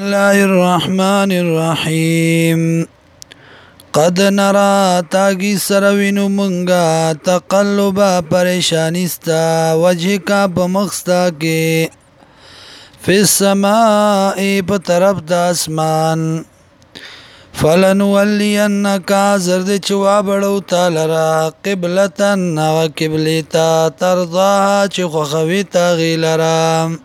الله الرحمن الرحيم قد نرى تاگی سروینو منگا تقلبا پریشانیستا وجهکا بمخستا کې فی السماء په طرف د اسمان فلنولینکا زرد چوا بړو تالرا قبلتن نو قبلتا ترضا چ خوخوی تا غیلرام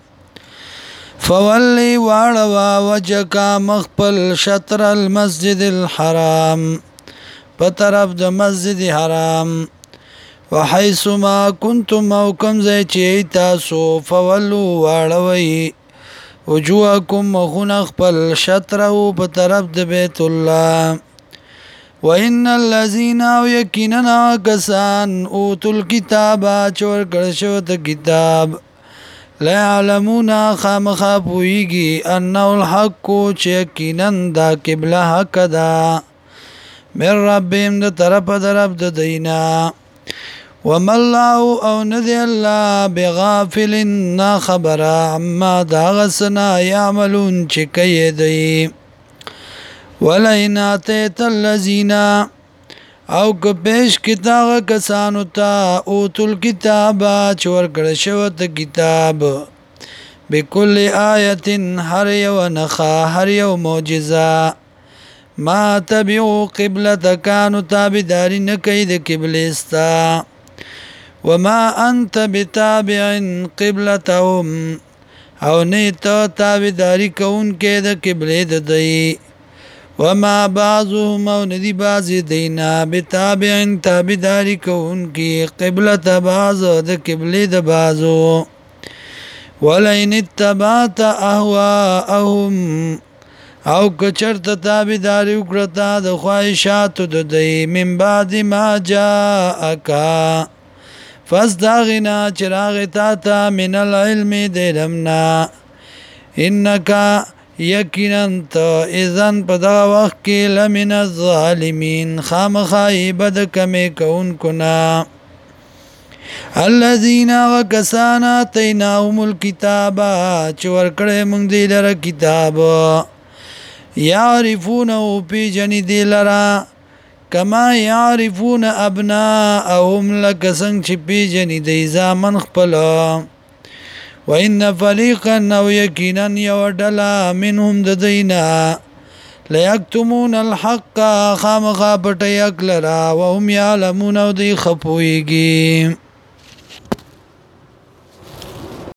فولی واړوا وجکا مخپل شطر المسجد الحرام په طرف د مسجد حرام وحيث ما كنتم موکم زي چې تاسو فولو واړوي وجوهكم مخون خپل شطر او په طرف د بیت الله وان الذين يكننا كسان اوتل كتابا چور کړه شو د کتاب لا علمون خامخا پویږي ان الحق چکینن دا قبله حق دا مر ربهم د طرف درب د دینا وما الله او ندي الله بغافل خبر عما داغسنا يعملون چکې دی ولئن اتيت الذين او که پیش کتاب کسانو ته او تل کتاب چور کړه شو ته کتاب بكل آیه هر یو نخا هر یو معجزه ما تبعو قبلت کانو تابداری نکی د قبلستا وما انت بتابع قبلتهم او نه ته تابداری کون کې د قبله د دی وما بعضهم او ندی بعض دینا بتابعن تابداری کون کی قبلت بعض د قبلی د بعضو ولئن اتبعت اهواءهم او کچرت تابداری وکړه د خواهشاتو د دی من بعد ما جاءک فس داغنا چراغ تا تا من العلم دیلمنا انکا یقینا ته اذن په دا وخت کې لمن الظالمین خامخای بد کمې کونکو نه الذين وكسانا تيناهم الكتاب چې ورکړې موږ دې لره کتاب يعرفون او پیجن دې لره کما يعرفون ابناءهم لکسنګ چې پیجن دې ځامن خپل وان فریقا نو یقینا یو ډله منهم د دینا لیکتمون الحق خامخا پټ یک لرا وهم یعلمون او دی خپویږي